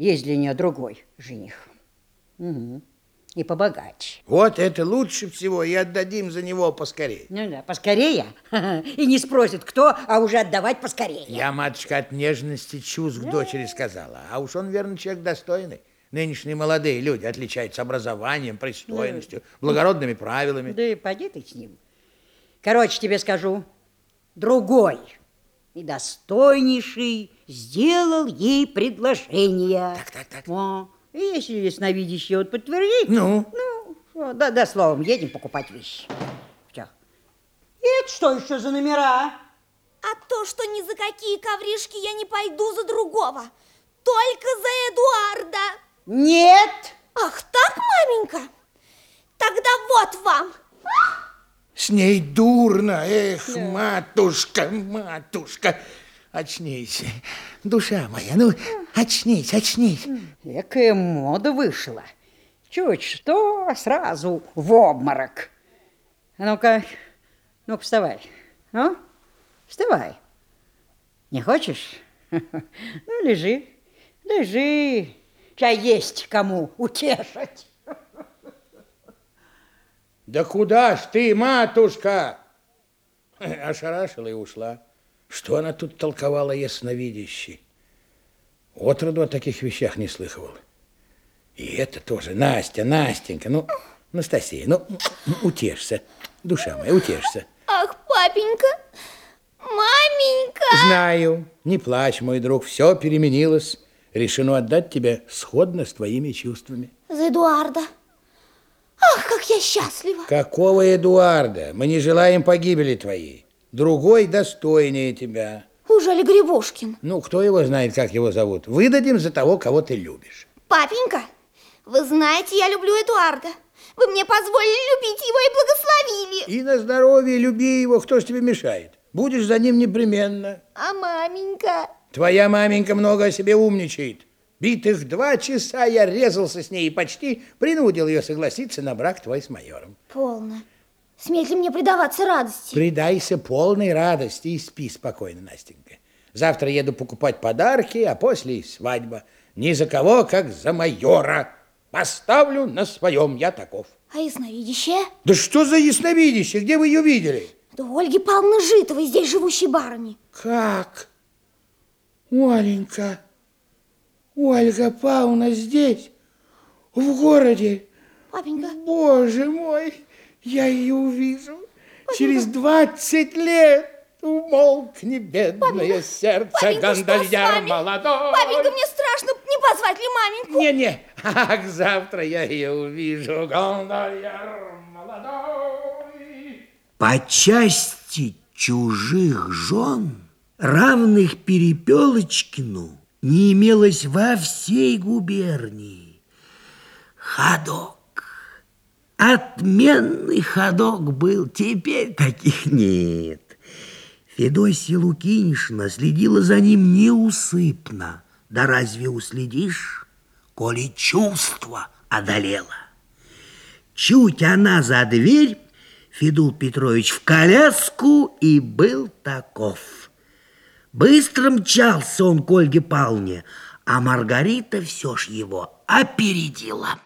есть для нее другой жених. Угу. И побогаче. Вот это лучше всего, и отдадим за него поскорее. Ну да, поскорее. И не спросит, кто, а уже отдавать поскорее. Я, матушка, от нежности чувств к дочери сказала. А уж он, верно, человек достойный. Нынешние молодые люди отличаются образованием, пристойностью, благородными правилами. Да и поди ты с ним. Короче, тебе скажу, другой и достойнейший сделал ей предложение. Так, так, так. О, если ясновидящий вот подтвердит, Ну? ну, да, да, словом, едем покупать вещи. Все. И это что еще за номера? А то, что ни за какие ковришки я не пойду за другого. Только за Эдуарда. Нет! Ах, так, маменька? Тогда вот вам. С ней дурно, эх, матушка, матушка. Очнись, душа моя, ну, очнись, очнись. Экая мода вышла. Чуть что, сразу в обморок. А ну-ка, ну-ка, вставай. Ну, вставай. Не хочешь? Ну, лежи, лежи. Чай есть кому утешить. Да куда ж ты, матушка? Ошарашила и ушла. Что она тут толковала ясновидящий? Отроду о таких вещах не слыхивал. И это тоже. Настя, Настенька, ну, Настасия, ну, утешься. Душа моя, утешься. Ах, папенька, маменька. Знаю, не плачь, мой друг, все переменилось. Решено отдать тебе сходно с твоими чувствами. За Эдуарда. Я счастлива. Какого Эдуарда? Мы не желаем погибели твоей. Другой достойнее тебя. Ужели Грибушкин? Ну, кто его знает, как его зовут? Выдадим за того, кого ты любишь. Папенька, вы знаете, я люблю Эдуарда. Вы мне позволили любить его и благословили. И на здоровье люби его, кто ж тебе мешает. Будешь за ним непременно. А маменька? Твоя маменька много о себе умничает. Битых два часа я резался с ней и почти принудил ее согласиться на брак твой с майором. Полно. Ли мне предаваться радости? Предайся полной радости и спи спокойно, Настенька. Завтра еду покупать подарки, а после и свадьба. Ни за кого, как за майора. Поставлю на своем, я таков. А ясновидящая? Да что за ясновидящее? Где вы ее видели? Да у Ольги Павловны Житовой, здесь живущей барыни. Как? Оленька, Ольга Павловна здесь, в городе. Папенька, Боже мой, я ее увижу через двадцать лет. Умолкни, бедное сердце, папенька, что с гондольер молодой. папенька, мне страшно, не позвать ли маменьку? Не-не, ах, завтра я ее увижу, гондольер молодой. По части чужих жен, равных Перепелочкину, не имелось во всей губернии. Ходок. Отменный ходок был, теперь таких нет. Федосия Лукинишна следила за ним неусыпно. Да разве уследишь, коли чувство одолело? Чуть она за дверь, Федул Петрович в коляску и был таков. Быстро мчался он к Ольге Павловне, а Маргарита все ж его опередила.